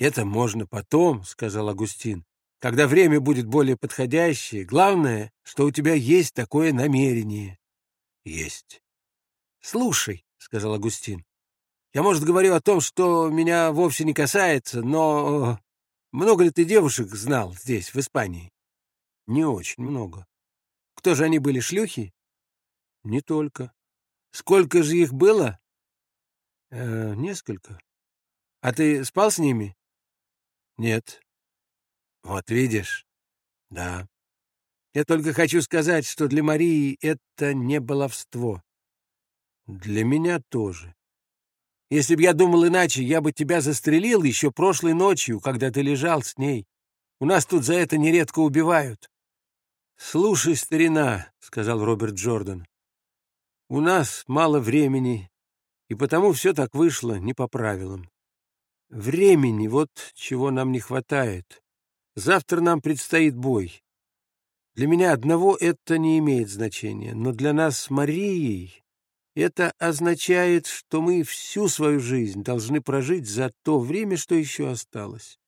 «Это можно потом», — сказал Агустин, «когда время будет более подходящее. Главное, что у тебя есть такое намерение». «Есть». «Слушай», — сказал Агустин, «я, может, говорю о том, что меня вовсе не касается, но много ли ты девушек знал здесь, в Испании?» «Не очень много». «Кто же они были, шлюхи?» «Не только». «Сколько же их было?» э, «Несколько». «А ты спал с ними?» «Нет». «Вот видишь?» «Да». «Я только хочу сказать, что для Марии это не баловство». «Для меня тоже. Если б я думал иначе, я бы тебя застрелил еще прошлой ночью, когда ты лежал с ней. У нас тут за это нередко убивают. «Слушай, старина», — сказал Роберт Джордан, — «у нас мало времени, и потому все так вышло не по правилам. Времени — вот чего нам не хватает. Завтра нам предстоит бой. Для меня одного это не имеет значения, но для нас с Марией это означает, что мы всю свою жизнь должны прожить за то время, что еще осталось.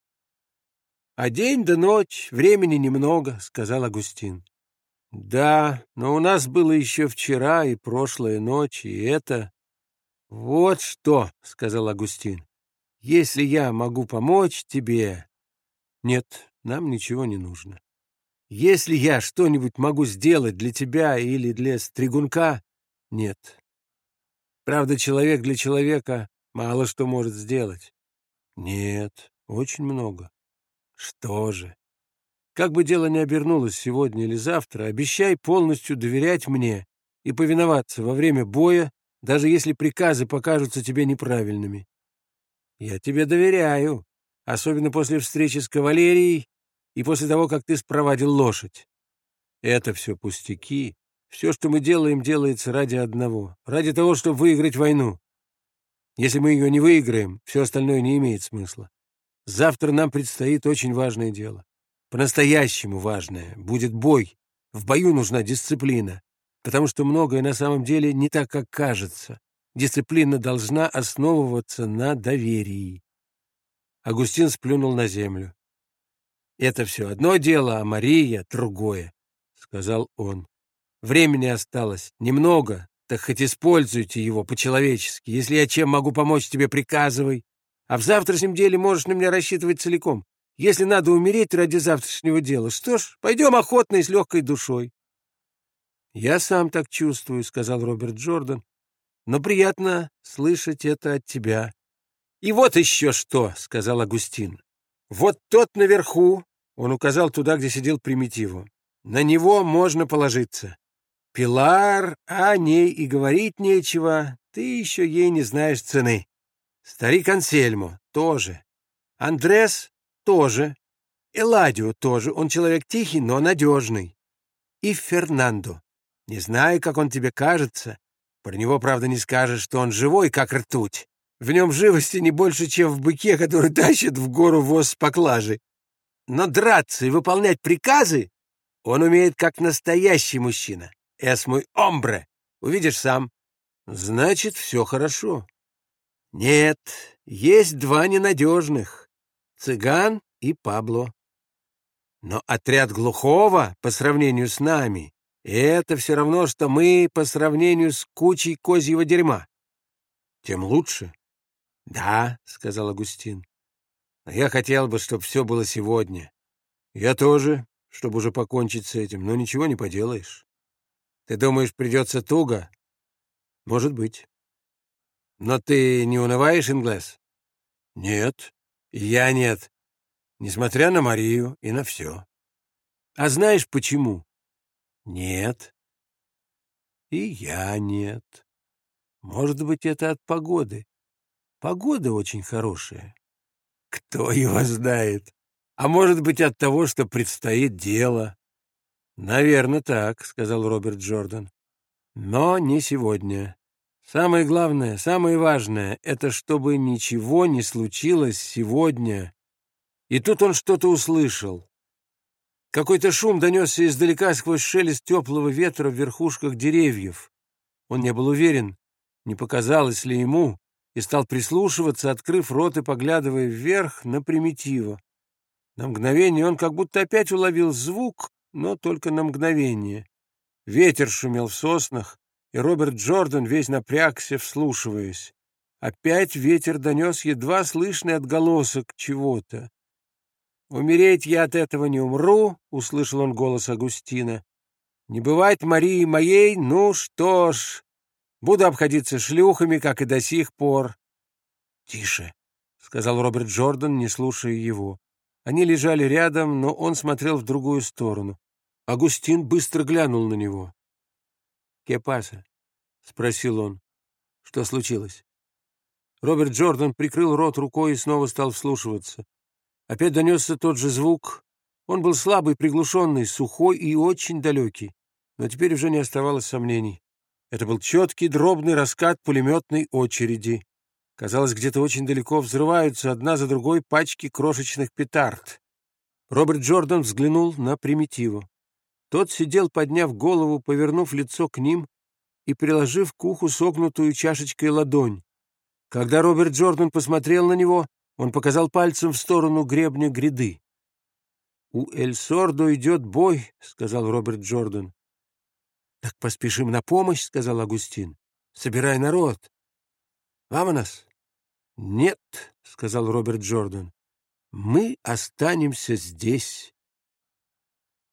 «А день да ночь, времени немного», — сказал Агустин. «Да, но у нас было еще вчера и прошлая ночь, и это...» «Вот что», — сказал Агустин, — «если я могу помочь тебе...» «Нет, нам ничего не нужно. Если я что-нибудь могу сделать для тебя или для стригунка...» «Нет, Правда, человек для человека мало что может сделать. Нет, очень много. Что же? Как бы дело ни обернулось сегодня или завтра, обещай полностью доверять мне и повиноваться во время боя, даже если приказы покажутся тебе неправильными. Я тебе доверяю, особенно после встречи с кавалерией и после того, как ты спровадил лошадь. Это все пустяки, все, что мы делаем, делается ради одного. Ради того, чтобы выиграть войну. Если мы ее не выиграем, все остальное не имеет смысла. Завтра нам предстоит очень важное дело. По-настоящему важное. Будет бой. В бою нужна дисциплина. Потому что многое на самом деле не так, как кажется. Дисциплина должна основываться на доверии. Агустин сплюнул на землю. «Это все одно дело, а Мария — другое», — сказал он. Времени осталось немного, так хоть используйте его по-человечески. Если я чем могу помочь тебе, приказывай. А в завтрашнем деле можешь на меня рассчитывать целиком. Если надо умереть ради завтрашнего дела, что ж, пойдем охотно и с легкой душой. — Я сам так чувствую, — сказал Роберт Джордан. — Но приятно слышать это от тебя. — И вот еще что, — сказал Агустин. — Вот тот наверху, — он указал туда, где сидел Примитиву, — на него можно положиться. Пилар, о ней и говорить нечего, ты еще ей не знаешь цены. Старик Ансельмо тоже. Андрес тоже. Эладио тоже, он человек тихий, но надежный. И Фернандо. Не знаю, как он тебе кажется. Про него, правда, не скажешь, что он живой, как ртуть. В нем живости не больше, чем в быке, который тащит в гору воз с поклажей. Но драться и выполнять приказы он умеет как настоящий мужчина. Эс мой омбре. Увидишь сам. Значит, все хорошо. Нет, есть два ненадежных. Цыган и Пабло. Но отряд глухого по сравнению с нами — это все равно, что мы по сравнению с кучей козьего дерьма. Тем лучше. — Да, — сказал Агустин. — Но я хотел бы, чтобы все было сегодня. Я тоже, чтобы уже покончить с этим, но ничего не поделаешь. Ты думаешь, придется туго? Может быть. Но ты не унываешь, Инглес? Нет. Я нет. Несмотря на Марию и на все. А знаешь почему? Нет. И я нет. Может быть, это от погоды. Погода очень хорошая. Кто его знает? А может быть, от того, что предстоит дело. «Наверное, так», — сказал Роберт Джордан. «Но не сегодня. Самое главное, самое важное — это чтобы ничего не случилось сегодня». И тут он что-то услышал. Какой-то шум донесся издалека сквозь шелест теплого ветра в верхушках деревьев. Он не был уверен, не показалось ли ему, и стал прислушиваться, открыв рот и поглядывая вверх на примитива. На мгновение он как будто опять уловил звук, но только на мгновение. Ветер шумел в соснах, и Роберт Джордан весь напрягся, вслушиваясь. Опять ветер донес едва слышный отголосок чего-то. «Умереть я от этого не умру», — услышал он голос Агустина. «Не бывает Марии моей, ну что ж, буду обходиться шлюхами, как и до сих пор». «Тише», — сказал Роберт Джордан, не слушая его. Они лежали рядом, но он смотрел в другую сторону. Агустин быстро глянул на него. «Кепаса?» — спросил он. «Что случилось?» Роберт Джордан прикрыл рот рукой и снова стал вслушиваться. Опять донесся тот же звук. Он был слабый, приглушенный, сухой и очень далекий. Но теперь уже не оставалось сомнений. Это был четкий, дробный раскат пулеметной очереди. Казалось, где-то очень далеко взрываются одна за другой пачки крошечных петард. Роберт Джордан взглянул на примитиву. Тот сидел, подняв голову, повернув лицо к ним и приложив к уху согнутую чашечкой ладонь. Когда Роберт Джордан посмотрел на него, он показал пальцем в сторону гребня гряды. «У Эль-Сордо идет бой», — сказал Роберт Джордан. «Так поспешим на помощь», — сказал Агустин. «Собирай народ». «Вамонос?» «Нет», — сказал Роберт Джордан. «Мы останемся здесь».